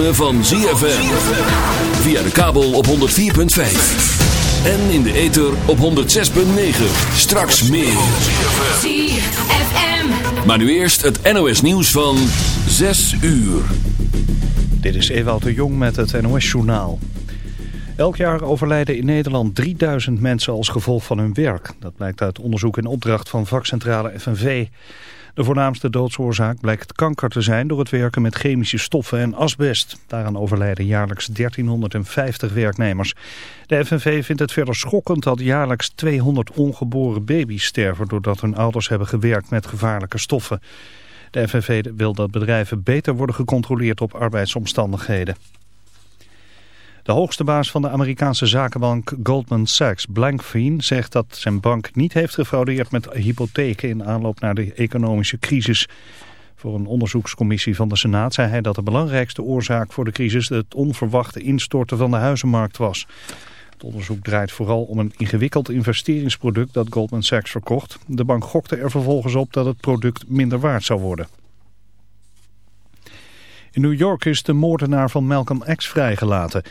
ritme van ZFM. Via de kabel op 104.5. En in de ether op 106.9. Straks meer. ZFM. Maar nu eerst het NOS nieuws van 6 uur. Dit is Ewout de Jong met het NOS-journaal. Elk jaar overlijden in Nederland 3000 mensen als gevolg van hun werk. Dat blijkt uit onderzoek in opdracht van vakcentrale FNV. De voornaamste doodsoorzaak blijkt kanker te zijn door het werken met chemische stoffen en asbest. Daaraan overlijden jaarlijks 1350 werknemers. De FNV vindt het verder schokkend dat jaarlijks 200 ongeboren baby's sterven... doordat hun ouders hebben gewerkt met gevaarlijke stoffen. De FNV wil dat bedrijven beter worden gecontroleerd op arbeidsomstandigheden. De hoogste baas van de Amerikaanse zakenbank Goldman Sachs, Blankfein, zegt dat zijn bank niet heeft gefraudeerd met hypotheken in aanloop naar de economische crisis. Voor een onderzoekscommissie van de Senaat zei hij dat de belangrijkste oorzaak voor de crisis het onverwachte instorten van de huizenmarkt was. Het onderzoek draait vooral om een ingewikkeld investeringsproduct dat Goldman Sachs verkocht. De bank gokte er vervolgens op dat het product minder waard zou worden. In New York is de moordenaar van Malcolm X vrijgelaten.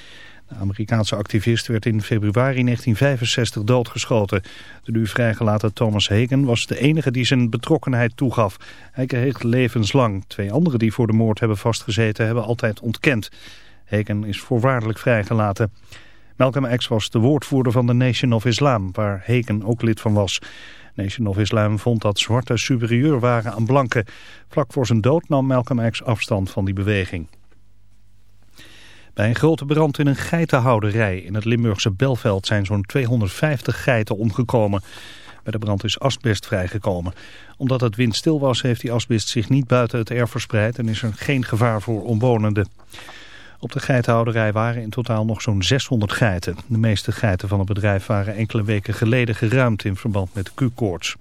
De Amerikaanse activist werd in februari 1965 doodgeschoten. De nu vrijgelaten Thomas Hagen was de enige die zijn betrokkenheid toegaf. Hij kreeg levenslang. Twee anderen die voor de moord hebben vastgezeten hebben altijd ontkend. Hagen is voorwaardelijk vrijgelaten. Malcolm X was de woordvoerder van de Nation of Islam, waar Hagen ook lid van was. Nation of Islam vond dat zwarte superieur waren aan blanken. Vlak voor zijn dood nam Malcolm X afstand van die beweging. Bij een grote brand in een geitenhouderij in het Limburgse Belveld zijn zo'n 250 geiten omgekomen. Bij de brand is asbest vrijgekomen. Omdat het windstil was heeft die asbest zich niet buiten het erf verspreid en is er geen gevaar voor omwonenden. Op de geitenhouderij waren in totaal nog zo'n 600 geiten. De meeste geiten van het bedrijf waren enkele weken geleden geruimd in verband met de Q-koorts.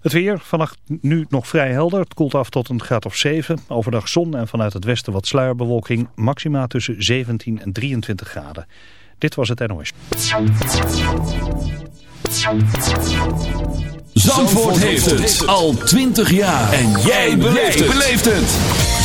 Het weer, vannacht nu nog vrij helder. Het koelt af tot een graad of 7. Overdag zon en vanuit het westen wat sluierbewolking. Maxima tussen 17 en 23 graden. Dit was het NOS. Zandvoort heeft het al 20 jaar. En jij beleeft het.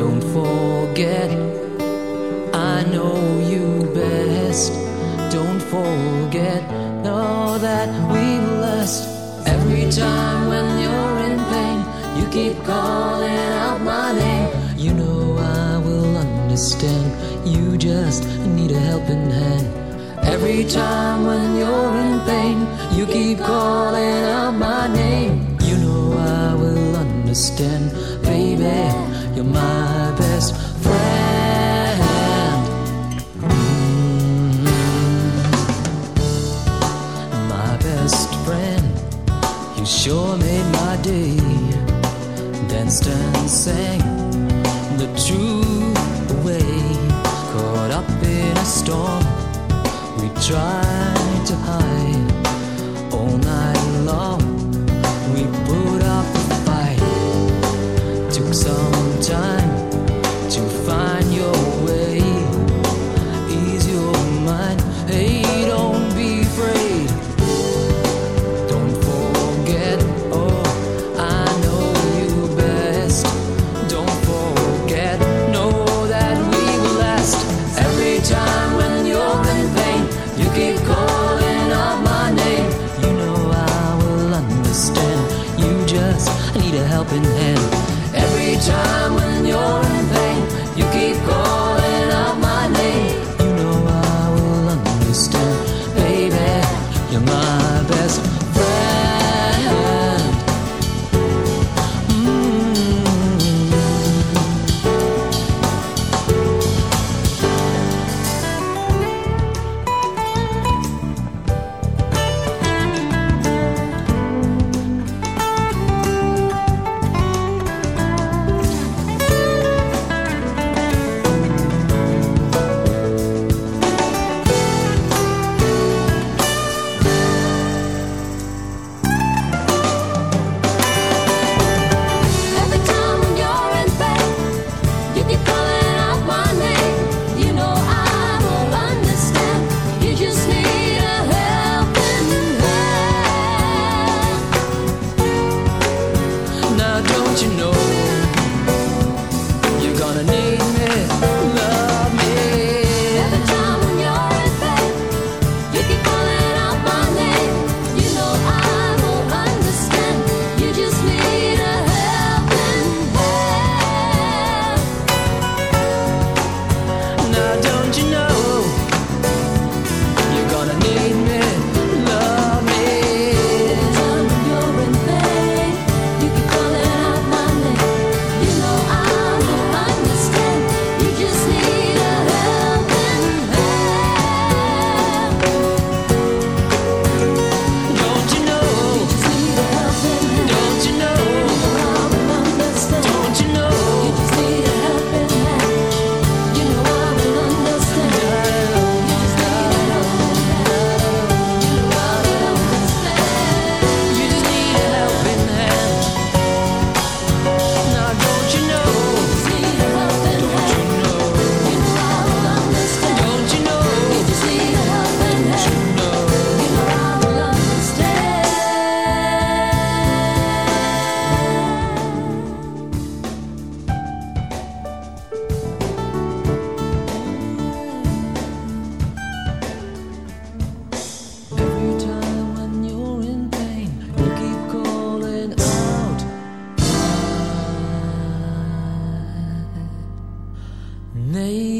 Don't forget, I know you best. Don't forget, know that we last. Every time when you're in pain, you keep calling out my name. You know I will understand. You just need a helping hand. Every time when you're in pain, you keep calling out my name. You know I will understand, baby. You're my best friend. Mm. My best friend, you sure made my day. Danced and sang the true way. Caught up in a storm we tried to hide Nee.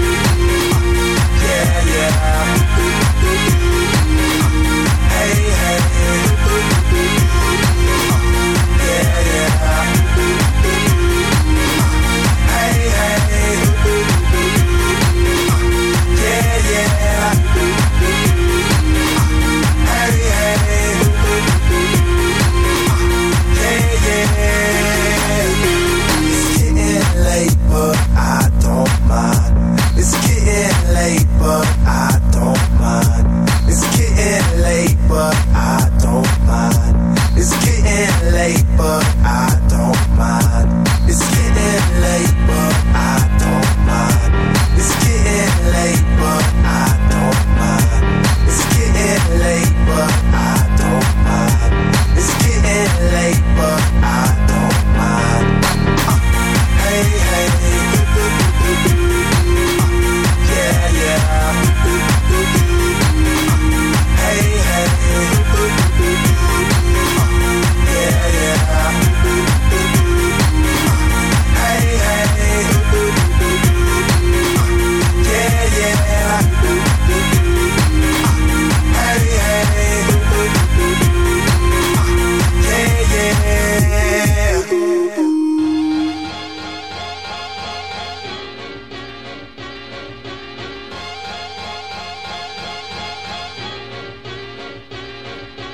yeah. Hey, hey.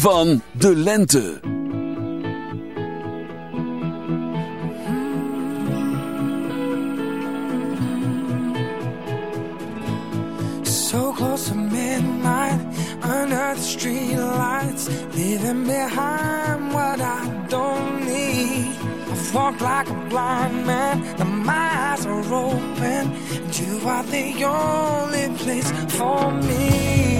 van de lente. So close to midnight, under the street lights, leaving behind what I don't need. I've walked like a blind man, and my eyes are open. And you are the only place for me.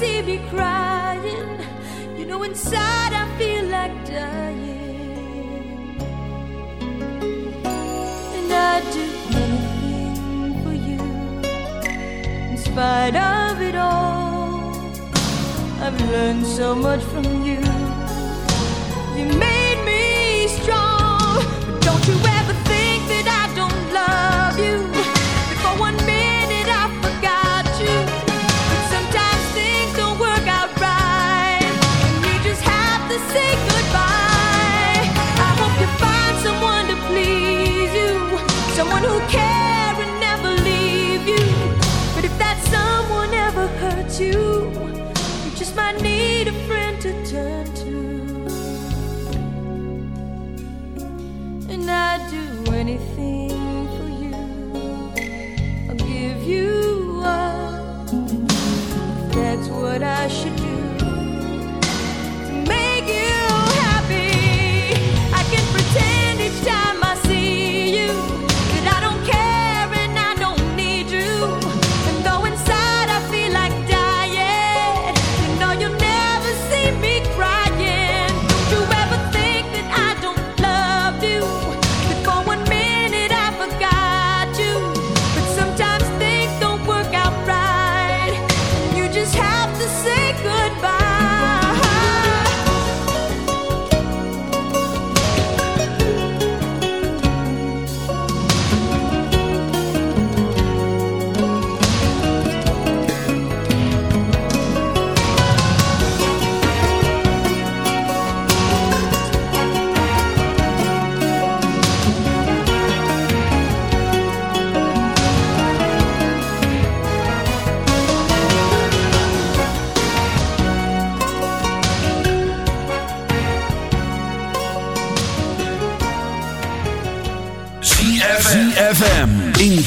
see me crying. You know, inside I feel like dying. And I'd do anything for you, in spite of it all. I've learned so much from you. You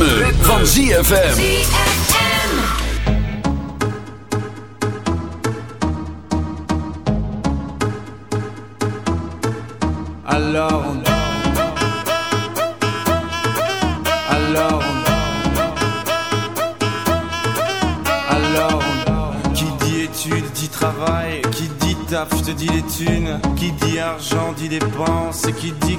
ritme, ritme. Alors on Alors on Alors on Qui dit études dit travail, qui dit taf te dit les thunes, qui dit argent dit dépenses, qui dit